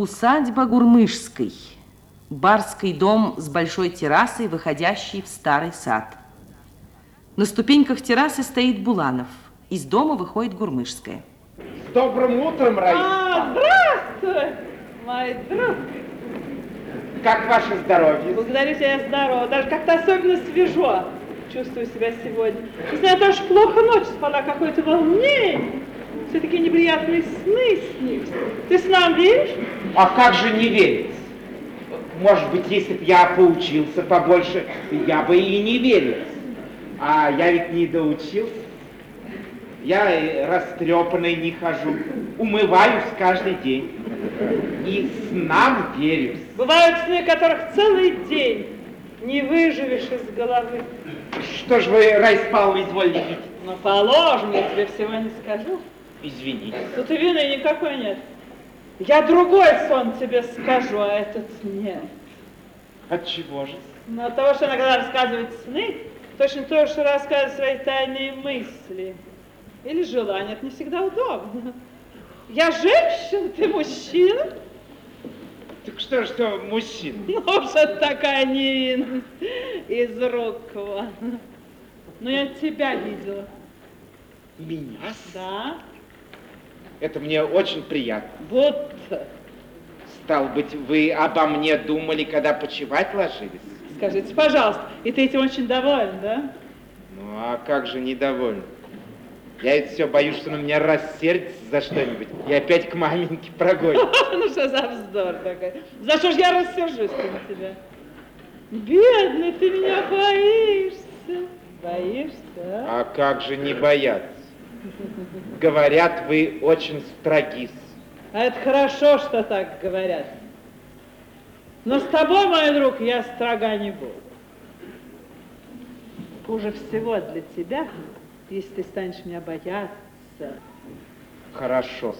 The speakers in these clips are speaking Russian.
Усадьба Гурмышской. Барский дом с большой террасой, выходящий в старый сад. На ступеньках террасы стоит Буланов. Из дома выходит Гурмышская. С добрым утром, Раиса. А, здравствуй, мой друг. Как ваше здоровье? Благодарю тебя, я здорова. Даже как-то особенно свежо чувствую себя сегодня. Не знаю, даже плохо ночь спала, какое-то волнение. Все такие неприятные сны снились. Ты с нам веришь? А как же не верить? Может быть, если б я поучился побольше, я бы и не верил. А я ведь не доучился. Я растрепанный не хожу, умываюсь каждый день. И снам верю. Бывают сны, которых целый день не выживешь из головы. Что ж вы, Павловна, изволили видеть? Ну, положим, я тебе всего не скажу. Извините. Тут и вины никакой нет. Я другой сон тебе скажу, а этот нет. От чего же? Но от того, что иногда рассказывает сны, точно то, что рассказывает свои тайные мысли. Или желания, это не всегда удобно. Я женщина, ты мужчина? Так что, что, мужчина? Ну, что такая невинность из рук вон. Ну, я тебя видела. Меня? Да? Это мне очень приятно. Будто. Стал быть, вы обо мне думали, когда почевать ложились? Скажите, пожалуйста, и ты этим очень доволен, да? Ну, а как же недоволен? Я ведь все боюсь, что на меня рассердится за что-нибудь и опять к маменьке прогонит. Ну что за вздор такой? За что ж я рассержусь на тебя? Бедный, ты меня боишься. Боишься, а? А как же не бояться? Говорят, вы очень строги. А это хорошо, что так говорят. Но с тобой, мой друг, я строга не буду. Хуже всего для тебя, если ты станешь меня бояться. Хорошо.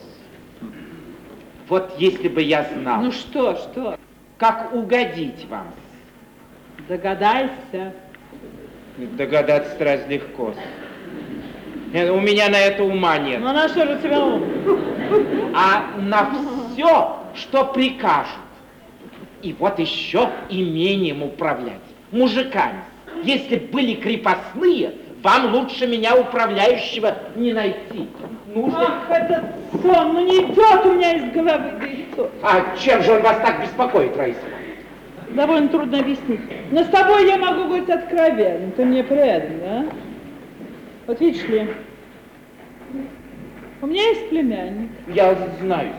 Вот если бы я знал, Ну что, что? как угодить вам. Догадайся. Догадаться раз легко. Э, У меня на это ума нет. Ну на что же у тебя ум? а на все, что прикажут. И вот еще имением управлять, мужиками. Если были крепостные, вам лучше меня управляющего не найти. Нужно... Ах, этот сон, ну не идет у меня из головы, да и то. А чем же он вас так беспокоит, Раиса? Довольно трудно объяснить. Но с тобой я могу говорить откровенно, ты мне предан, да? Вот видишь ли, у меня есть племянник. Я знаю.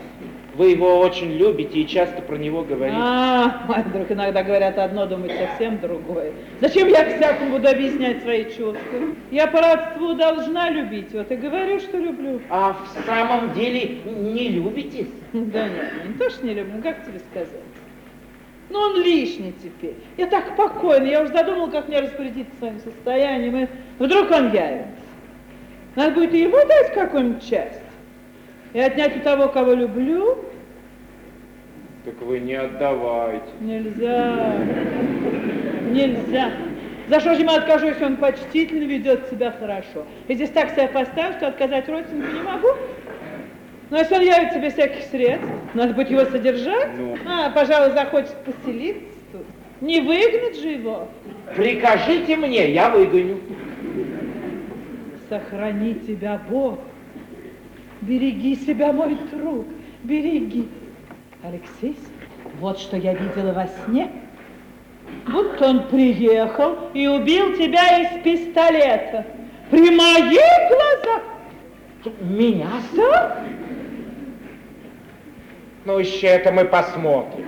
Вы его очень любите и часто про него говорите. А, мой друг, иногда говорят одно, думают совсем другое. Зачем я всякому буду объяснять свои чувства? Я по родству должна любить, вот и говорю, что люблю. А в самом деле не любите? Да нет, не то, что не люблю, как тебе сказать? Ну, он лишний теперь. Я так покойна, я уже задумал, как мне распорядиться своим состоянием, и вдруг он явится. Надо будет и ему дать какую-нибудь часть. И отнять у того, кого люблю, Так вы не отдавайте. нельзя. Нельзя. За что же ему откажу, если он почтительно ведет себя хорошо? И здесь так себя поставил, что отказать родственнику не могу. Но если он явит себе всяких средств, надо будет его содержать. Ну. А, пожалуй, захочет поселиться тут. Не выгнать же его. Прикажите мне, я выгоню. Сохрани тебя, Бог. Береги себя, мой друг, береги. Алексей, вот что я видела во сне. Будто он приехал и убил тебя из пистолета. При моих глазах. Меня? Да? Ну, еще это мы посмотрим.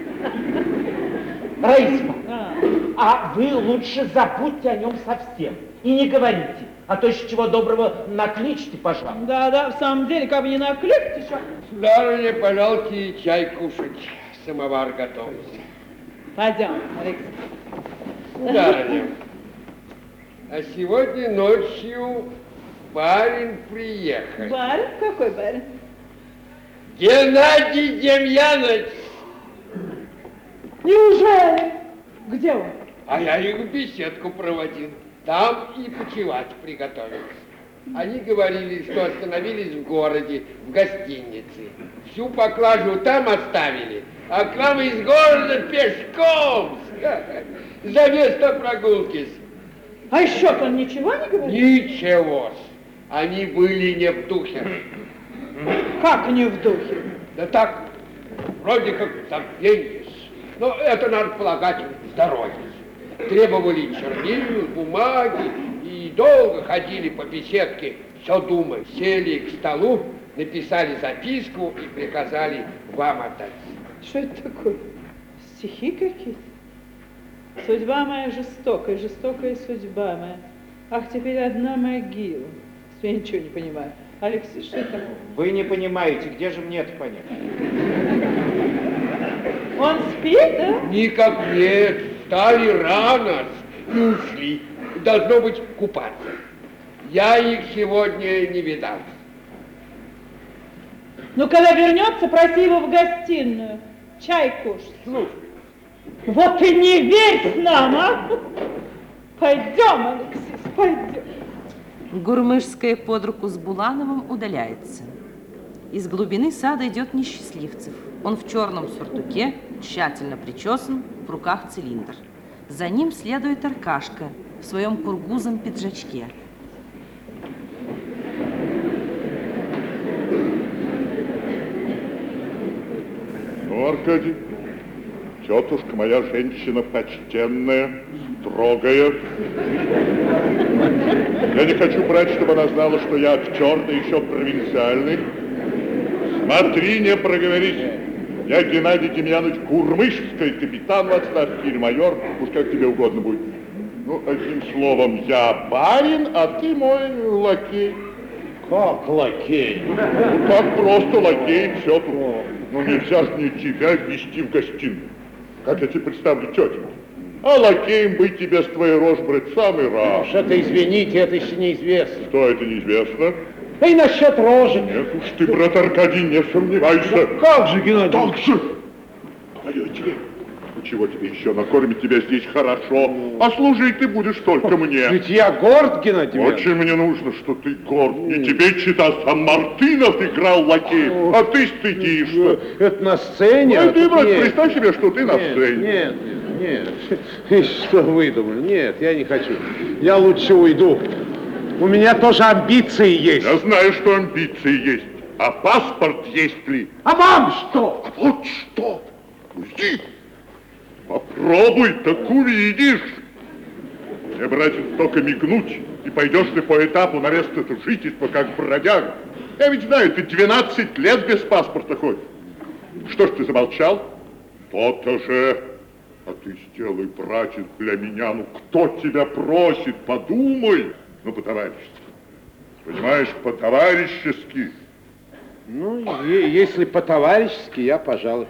Раиса, А, а вы лучше забудьте о нем совсем и не говорите, а то еще чего доброго накличьте, пожалуйста. да, да, в самом деле, как бы не накликать еще. Сударыня, пожалуйте, чай кушать. Самовар готовится. Пойдем, Алексей. Сударыня, а сегодня ночью барин приехал. Барин? Какой барин? Геннадий Демьянович. Неужели? Где он? А я их в беседку проводил. Там и почевать приготовился. Они говорили, что остановились в городе, в гостинице. Всю поклажу там оставили, А к нам из города пешком. За место прогулки. А еще он ничего не говорит? Ничего. Они были не в духе. Как не в духе? Да так, вроде как забвенье. Но это, надо полагать, здоровье. Требовали чернил, бумаги и долго ходили по беседке, все думая. Сели к столу, написали записку и приказали вам отдать. Что это такое? Стихи какие-то? Судьба моя жестокая, жестокая судьба моя. Ах, теперь одна могила. Я ничего не понимаю. Алексей, что это такое? Вы не понимаете, где же мне это понять? Он спит, да? Никак нет, встали рано и ушли. Должно быть купаться. Я их сегодня не видал. Ну, когда вернется, проси его в гостиную. Чай кушать. Слушай, Вот и не верь нам, а! Пойдем, Алексей, пойдем. Гурмышская под руку с Булановым удаляется. Из глубины сада идет несчастливцев. Он в черном сюртуке, тщательно причесан, в руках цилиндр. За ним следует Аркашка в своем кургузом пиджачке. Ну, Аркадий, тетушка моя женщина почтенная, строгая. Я не хочу брать, чтобы она знала, что я актер, да еще провинциальный. Смотри, не проговорись. Я Геннадий Демьянович Курмышский, капитан в отставке или майор, уж как тебе угодно будет. Ну, одним словом, я барин, а ты мой лакей. Как лакей? Ну, так просто лакей, все тут. Ну, нельзя ж мне тебя ввести в гостиную. Как я тебе представлю тетеньку? А лакеем быть тебе с твоей рожь брать самый раз. Это, извините, это еще неизвестно. Что это неизвестно? Да и насчет рожи. Нет уж ты, брат Аркадий, не сомневайся. Как же, Геннадий? Так же. Говорю тебе. Ну, чего тебе еще? Накормить тебя здесь хорошо. А служить ты будешь только мне. Ведь я горд, Геннадий. Очень мне нужно, что ты горд. Не тебе чита, сам Мартынов играл лакей, а ты стыдишься. Это на сцене? Ну, а ты, брат, нет. представь себе, что ты на сцене. Нет, нет, нет. Что вы думали? Нет, я не хочу. Я лучше уйду. У меня тоже амбиции есть. Я знаю, что амбиции есть. А паспорт есть ли? А вам что? А вот что? Уйди. Попробуй, так увидишь. Мне, братец, только мигнуть, и пойдешь ты по этапу на место жительства, как бродяга. Я ведь знаю, ты 12 лет без паспорта ходишь. Что ж ты замолчал? То-то же. А ты сделай, братец, для меня, ну кто тебя просит, подумай. Ну, по-товарищески. Понимаешь, по-товарищески. Ну, если по-товарищески, я, пожалуй.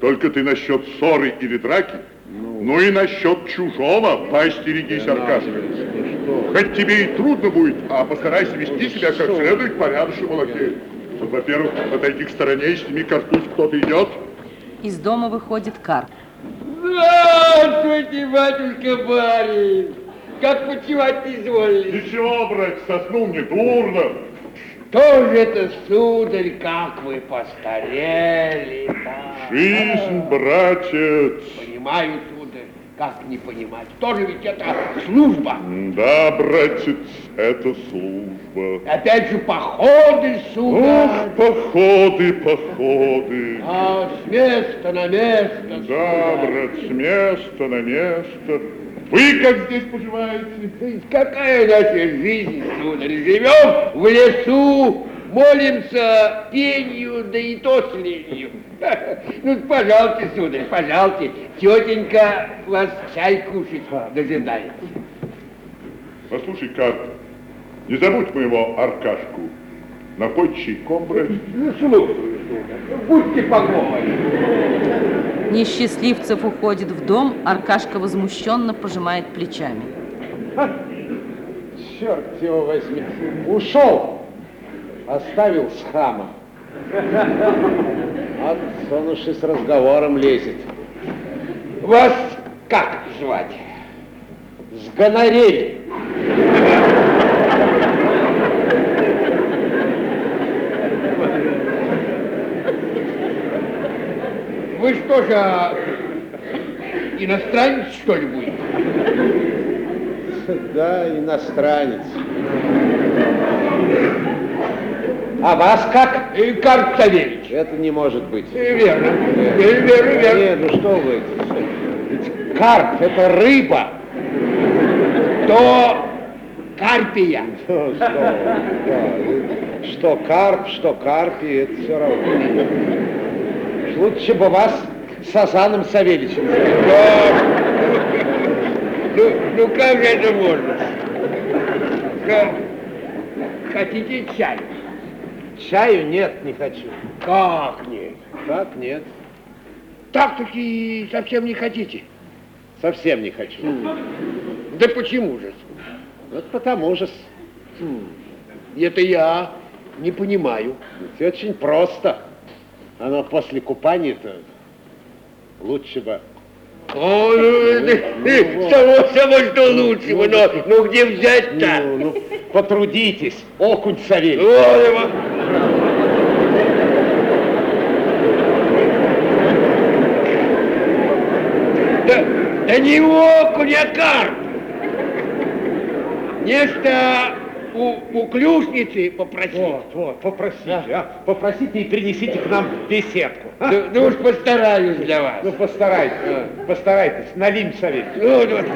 Только ты насчет ссоры или драки, ну, и насчет чужого поостерегись, Аркаша. Ну что? Хоть тебе и трудно будет, а постарайся вести себя как следует порядочному лакею. Вот, во-первых, отойди к стороне и сними картуз, кто-то идет. Из дома выходит Карп. Здравствуйте, батюшка барин! Как почивать изволили? Ничего, брат, соснул не дурно. Что же это, сударь, как вы постарели, да? Жизнь, братец. Понимаю, сударь, как не понимать. Тоже ведь это служба. Да, братец, это служба. Опять же, походы, сударь. Ох, походы, походы. А с места на место, Да, сударь. брат, с места на место. Вы как здесь поживаете? Какая наша жизнь, сударь? Живем в лесу, молимся пенью, да и то с ленью. Ну, пожалуйте, сударь, пожалуйте. Тетенька вас чай кушать дожидается. Послушай, Карп, не забудь моего Аркашку. Напой чайком, брат. Ну, сударь. Будьте покойны. Несчастливцев уходит в дом, Аркашка возмущенно пожимает плечами. Черт его возьми. Ушел. Оставил с хама. А он уж и с разговором лезет. Вас как звать? С Вы что же, иностранец, что ли, будете? Да, иностранец. А вас как? И Карп Савельевич. Это не может быть. И верно. Верно, верно, верно. Нет, ну что вы? Ведь карп – это рыба. То Карпия. Что, что, да, что карп, что карпи, это все равно. Лучше бы вас Сазаном Савельичем. звали. Да. Ну, ну как это можно? Ха- Хотите чай? Чаю нет, не хочу. Как нет? Так, нет, Так-таки совсем не хотите. совсем не хочу. Да почему же? Вот потому же. Это я не понимаю. Ведь очень просто. Оно после купания-то лучше бы. О, ну, это- само собой, что лучшего, но ну где взять-то? Ну, ну, потрудитесь, окунь Савельич. Вот его. Да, да не окунь, а карп. Нечто у, у клюшницы попросить. Вот, вот, попросите, а. Попросите и принесите к нам беседку. а? Да, да уж постараюсь для вас. Ну, постарайтесь, постарайтесь, налим Савельич. Вот, вот.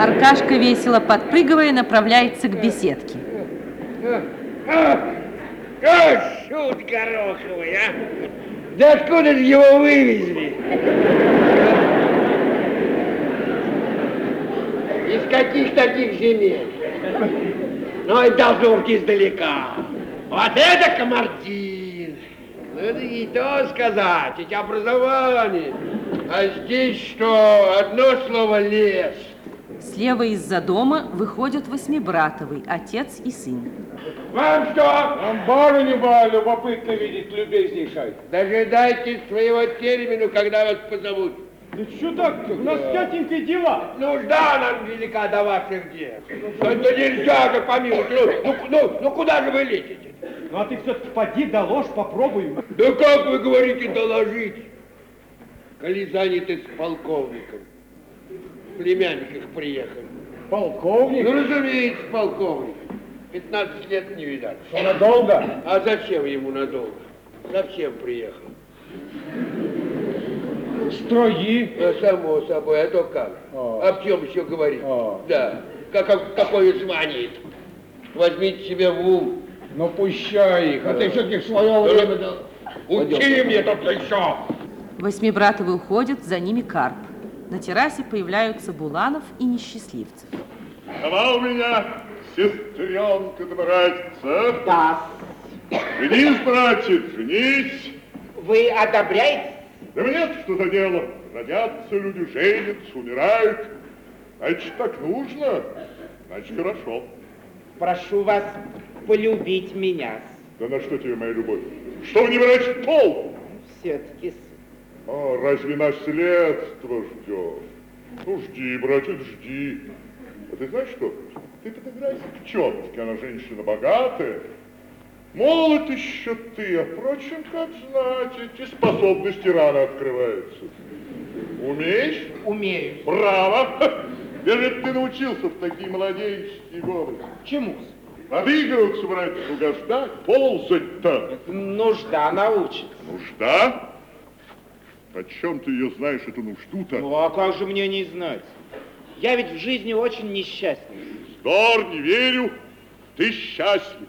Аркашка, весело подпрыгивая, направляется к беседке. А, а, шут гороховый, а! Да откуда же его вывезли? Из каких таких земель? Ну, и должно быть издалека. Вот это комардин! Ну, это и то сказать, эти образование. А здесь что, одно слово лес. Слева из-за дома выходят Восьмибратовый, отец и сын. Вам что? Нам барыню бы любопытно видеть, любезнейший. Дожидайтесь своего термина, когда вас позовут. Да что так-то? У нас тятенька дела. Нужда нам велика до ваших дел. Да это нельзя же помилуйте. Ну, ну, ну, ну куда же вы лезете? Ну а ты все-таки поди, доложь, попробуй. Да как вы говорите доложить? Коли заняты с полковником. Племянник их приехал. Полковник? Ну, разумеется, полковник. 15 лет не видать. Что, надолго? А зачем ему надолго? Зачем приехал? Строи. Ну, само собой, а то как? А. Об чем еще говорить? А. Да. Как, как- какое звание это? Возьмите себе в ум. Ну пущай их, а ты все-таки в свое время... да- Учи мне тут еще. Восьмибратовы уходят, за ними Карп. На террасе появляются Буланов и Несчастливцев. Она у меня сестренка а? Да. Женись, братец, женись. Вы одобряете? Да мне что за дело? Родятся люди, женятся, умирают. Значит, так нужно. Значит, хорошо. Прошу вас полюбить меня. Да на что тебе моя любовь? Что не брать пол? Все-таки А разве наследство ждет? Ну, жди, братец, жди. А ты знаешь что? Ты подыграйся к тетке, она женщина богатая. Молод еще ты, а впрочем, как знать, эти способности рано открываются. Умеешь? умею. Браво! Где же ты научился в такие младенческие годы? Чему? Подыгрываться, братец, угождать, ползать-то. Нужда научит. Нужда? О чем ты ее знаешь, эту нужду-то? Ну а как же мне не знать? Я ведь в жизни очень несчастный. Вздор, не верю. Ты счастлив.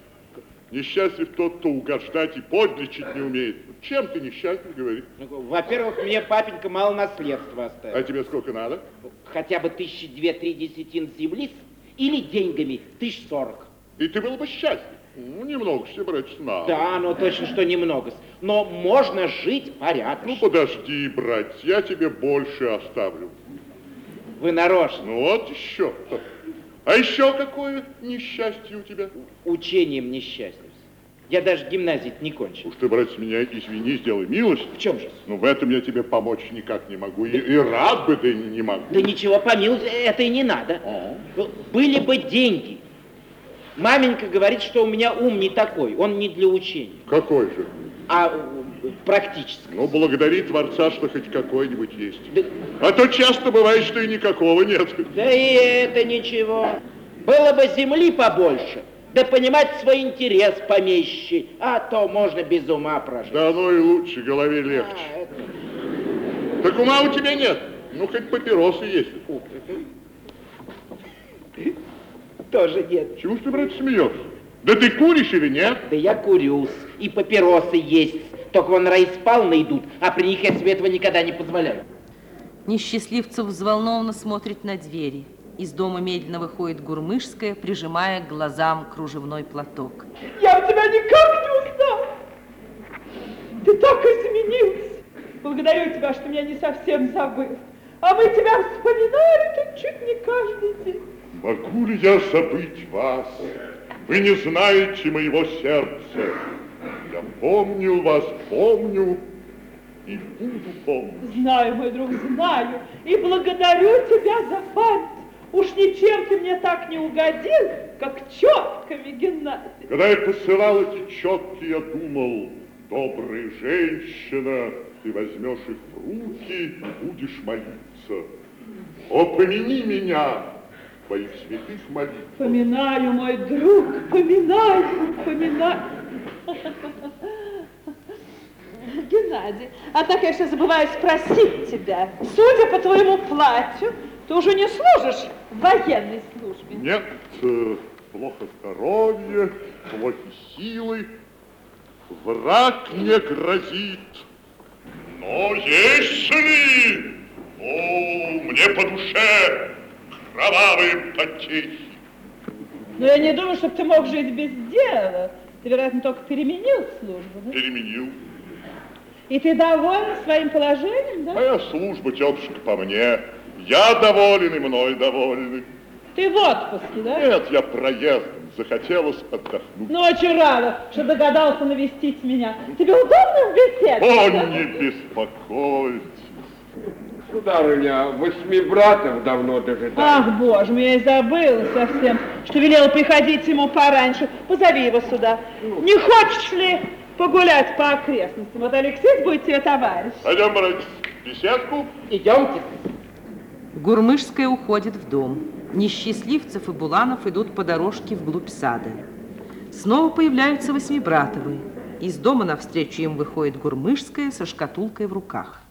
Несчастлив тот, кто угождать и подлечить не умеет. Чем ты несчастлив, говори? Ну, Во-первых, мне папенька мало наследства оставил. А тебе сколько надо? Хотя бы тысячи две-три десятин земли или деньгами тысяч сорок. И ты был бы счастлив. Ну, немного себе, братец, надо. Да, ну точно, что немного. Но можно жить порядочно. Ну, подожди, братец, я тебе больше оставлю. Вы нарочно. Ну, вот еще. А еще какое несчастье у тебя? Учением несчастным. Я даже гимназии не кончил. Уж ты, братец, меня извини, сделай милость. В чем же? Но в этом я тебе помочь никак не могу. И, и рад бы ты не могу. Да ничего, помилуйте, это и не надо. Ну, Были бы деньги. Маменька говорит, что у меня ум не такой, он не для учения. Какой же? А практическое. Ну, благодари Творца, что хоть какой-нибудь есть. А то часто бывает, что и никакого нет. Да и это ничего. Было бы земли побольше, да понимать свой интерес помещи, а то можно без ума прожить. Да оно и лучше, голове легче. А, это- Так ума у тебя нет. Ну, хоть папиросы есть. Тоже нет. Чего ты, брат, смеешься? Да ты куришь или нет? Да я курюсь, и папиросы есть. Только вон райспал найдут, а при них я себе этого никогда не позволяю. Несчастливцев взволнованно смотрит на двери. Из дома медленно выходит Гурмышская, прижимая к глазам кружевной платок. Я тебя никак не узнал. Ты так изменился. Благодарю тебя, что меня не совсем забыл. А мы тебя вспоминали тут чуть не каждый день. Могу ли я забыть вас? Вы не знаете моего сердца. Я помню вас, помню и буду помнить. Знаю, мой друг, знаю. И благодарю тебя за память. Уж ничем ты мне так не угодил, как четками, Геннадий. Когда я посылал эти четки, я думал, добрая женщина, ты возьмешь их в руки и будешь молиться. О, помяни меня твоих святых молитвах. Поминаю, мой друг, поминаю, поминаю. Геннадий, а так я все забываю спросить тебя. Судя по твоему платью, ты уже не служишь в военной службе. Нет, э, плохо здоровье, плохи силы, враг мне грозит. Но если, о, мне по душе кровавые потехи. Но я не думаю, чтобы ты мог жить без дела. Ты, вероятно, только переменил службу, да? Переменил. И ты доволен своим положением, да? Моя служба, тетушка, по мне. Я доволен и мной доволен. Ты в отпуске, да? Нет, я проездом. Захотелось отдохнуть. Ну, очень рада, что догадался навестить меня. Тебе удобно в беседе? О, не беспокойтесь. Сударыня, восьми братов давно дожидается. Ах, боже мой, я и забыла совсем, что велела приходить ему пораньше. Позови его сюда. Не хочешь ли погулять по окрестностям? Вот Алексей будет тебе товарищ. Пойдем, братец, в беседку. Идемте. Гурмышская уходит в дом. Несчастливцев и Буланов идут по дорожке вглубь сада. Снова появляются Восьмибратовы. Из дома навстречу им выходит Гурмышская со шкатулкой в руках.